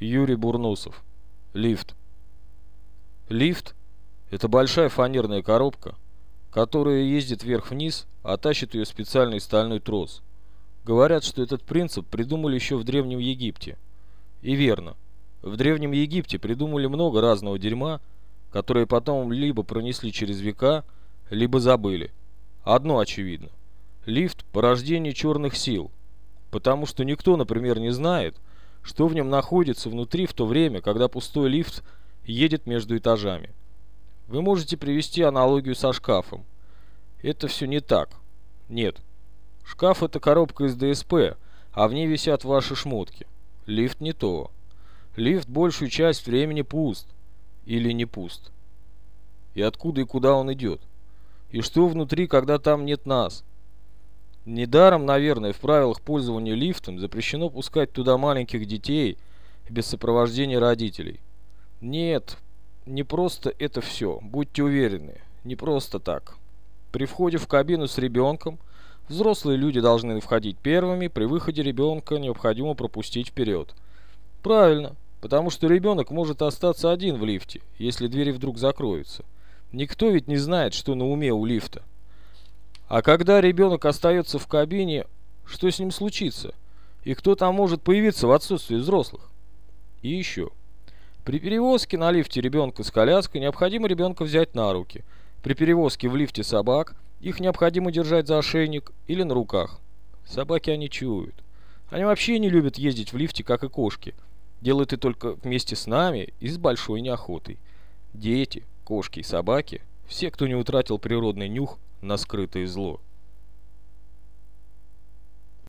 Юрий Бурнусов. Лифт. Лифт – это большая фанерная коробка, которая ездит вверх-вниз, а тащит ее специальный стальной трос. Говорят, что этот принцип придумали еще в Древнем Египте. И верно. В Древнем Египте придумали много разного дерьма, которые потом либо пронесли через века, либо забыли. Одно очевидно. Лифт – порождение черных сил, потому что никто, например, не знает, что в нем находится внутри в то время, когда пустой лифт едет между этажами. Вы можете привести аналогию со шкафом. Это все не так. Нет. Шкаф это коробка из ДСП, а в ней висят ваши шмотки. Лифт не то. Лифт большую часть времени пуст. Или не пуст. И откуда и куда он идет. И что внутри, когда там нет нас. Недаром, наверное, в правилах пользования лифтом запрещено пускать туда маленьких детей без сопровождения родителей. Нет, не просто это все, будьте уверены, не просто так. При входе в кабину с ребенком взрослые люди должны входить первыми, при выходе ребенка необходимо пропустить вперед. Правильно, потому что ребенок может остаться один в лифте, если двери вдруг закроются. Никто ведь не знает, что на уме у лифта. А когда ребенок остается в кабине, что с ним случится? И кто там может появиться в отсутствии взрослых? И еще. При перевозке на лифте ребенка с коляской необходимо ребенка взять на руки. При перевозке в лифте собак их необходимо держать за ошейник или на руках. Собаки они чуют. Они вообще не любят ездить в лифте, как и кошки. Делают это только вместе с нами и с большой неохотой. Дети, кошки и собаки, все, кто не утратил природный нюх, на скрытое зло.